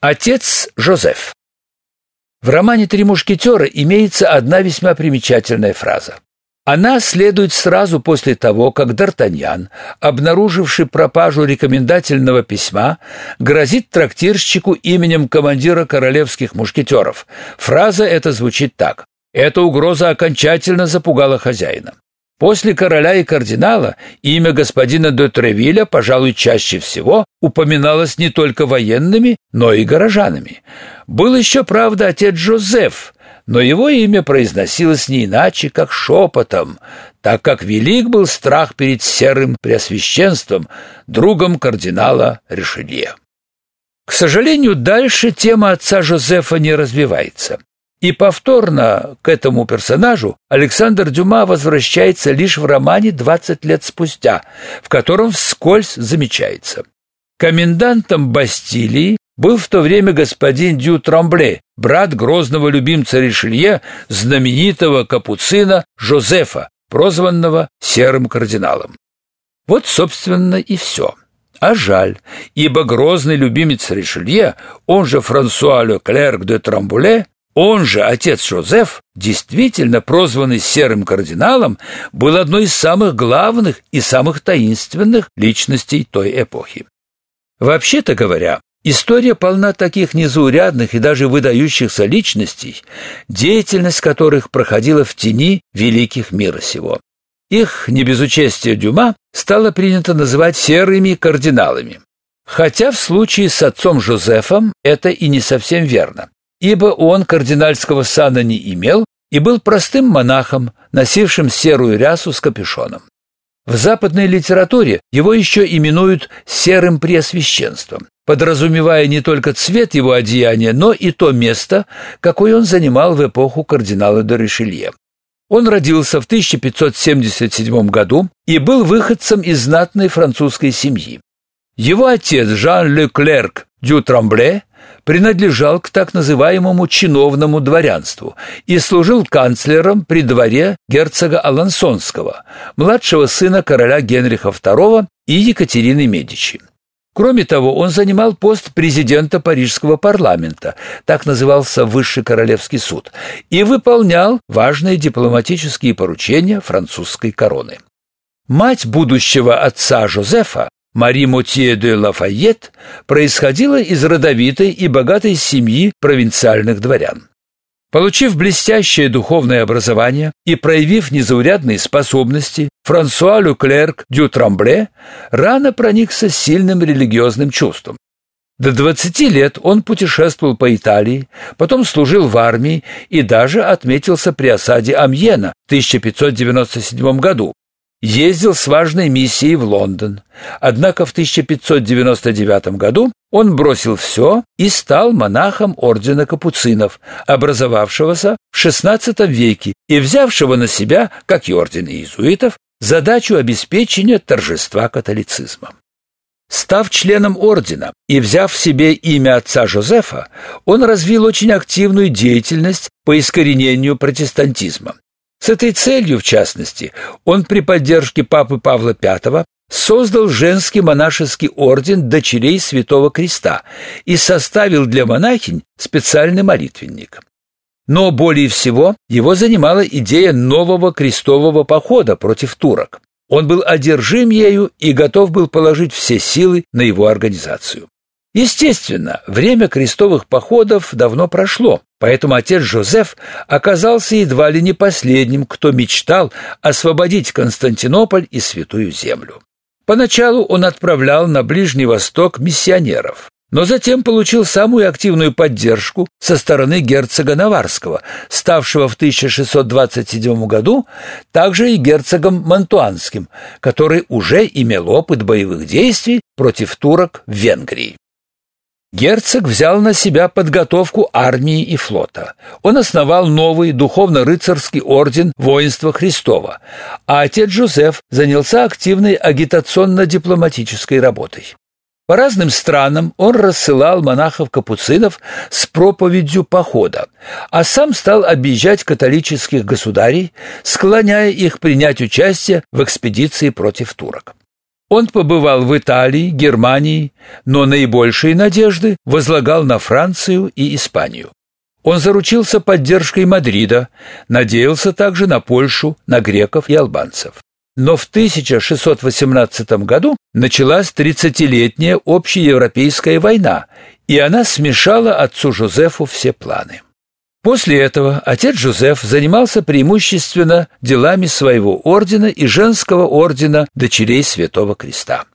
Отец Жозеф. В романе «Три мушкетера» имеется одна весьма примечательная фраза. Она следует сразу после того, как Д'Артаньян, обнаруживший пропажу рекомендательного письма, грозит трактирщику именем командира королевских мушкетеров. Фраза эта звучит так. Эта угроза окончательно запугала хозяина. После короля и кардинала имя господина де Тревиля, пожалуй, чаще всего упоминалось не только военными, но и горожанами. Был еще, правда, отец Жозеф, но его имя произносилось не иначе, как шепотом, так как велик был страх перед серым преосвященством, другом кардинала Ришелье. К сожалению, дальше тема отца Жозефа не развивается. И повторно к этому персонажу Александр Дюма возвращается лишь в романе «20 лет спустя», в котором вскользь замечается. Комендантом Бастилии был в то время господин Дю Трамбле, брат грозного любимца Ришелье, знаменитого капуцина Жозефа, прозванного Серым кардиналом. Вот, собственно, и все. А жаль, ибо грозный любимец Ришелье, он же Франсуа Леклерк де Трамбуле, он же, отец Жозеф, действительно прозванный Серым кардиналом, был одной из самых главных и самых таинственных личностей той эпохи. Вообще-то говоря, история полна таких незаурядных и даже выдающихся личностей, деятельность которых проходила в тени великих мира сего. Их, не без участия Дюма, стало принято называть серыми кардиналами. Хотя в случае с отцом Жозефом это и не совсем верно ибо он кардинальского сана не имел и был простым монахом, носившим серую рясу с капюшоном. В западной литературе его еще именуют серым преосвященством, подразумевая не только цвет его одеяния, но и то место, какое он занимал в эпоху кардинала де Ришелье. Он родился в 1577 году и был выходцем из знатной французской семьи. Его отец Жан Леклерк дю Трамбле принадлежал к так называемому чиновному дворянству и служил канцлером при дворе герцога Алансонского, младшего сына короля Генриха II и Екатерины Медичи. Кроме того, он занимал пост президента Парижского парламента, так назывался Высший королевский суд, и выполнял важные дипломатические поручения французской короны. Мать будущего отца Жозефа Мари Мотье де Лафайет происходила из родовитой и богатой семьи провинциальных дворян. Получив блестящее духовное образование и проявив незаурядные способности, Франсуа Люклерк дю Трамбле рано проникся сильным религиозным чувством. До 20 лет он путешествовал по Италии, потом служил в армии и даже отметился при осаде Амьена в 1597 году, ездил с важной миссией в Лондон. Однако в 1599 году он бросил все и стал монахом ордена капуцинов, образовавшегося в XVI веке и взявшего на себя, как и орден иезуитов, задачу обеспечения торжества католицизма. Став членом ордена и взяв себе имя отца Жозефа, он развил очень активную деятельность по искоренению протестантизма. С этой целью, в частности, он при поддержке папы Павла V создал женский монашеский орден дочерей Святого Креста и составил для монахинь специальный молитвенник. Но более всего его занимала идея нового крестового похода против турок. Он был одержим ею и готов был положить все силы на его организацию. Естественно, время крестовых походов давно прошло, поэтому отец Жозеф оказался едва ли не последним, кто мечтал освободить Константинополь и Святую Землю. Поначалу он отправлял на Ближний Восток миссионеров, но затем получил самую активную поддержку со стороны герцога Наварского, ставшего в 1627 году также и герцогом Мантуанским, который уже имел опыт боевых действий против турок в Венгрии. Герцог взял на себя подготовку армии и флота. Он основал новый духовно-рыцарский орден воинства Христова, а отец Жозеф занялся активной агитационно-дипломатической работой. По разным странам он рассылал монахов-капуцинов с проповедью похода, а сам стал объезжать католических государей, склоняя их принять участие в экспедиции против турок. Он побывал в Италии, Германии, но наибольшие надежды возлагал на Францию и Испанию. Он заручился поддержкой Мадрида, надеялся также на Польшу, на греков и албанцев. Но в 1618 году началась тридцатилетняя общеевропейская война, и она смешала отцу Жозефу все планы. После этого отец Жозеф занимался преимущественно делами своего ордена и женского ордена дочерей Святого Креста.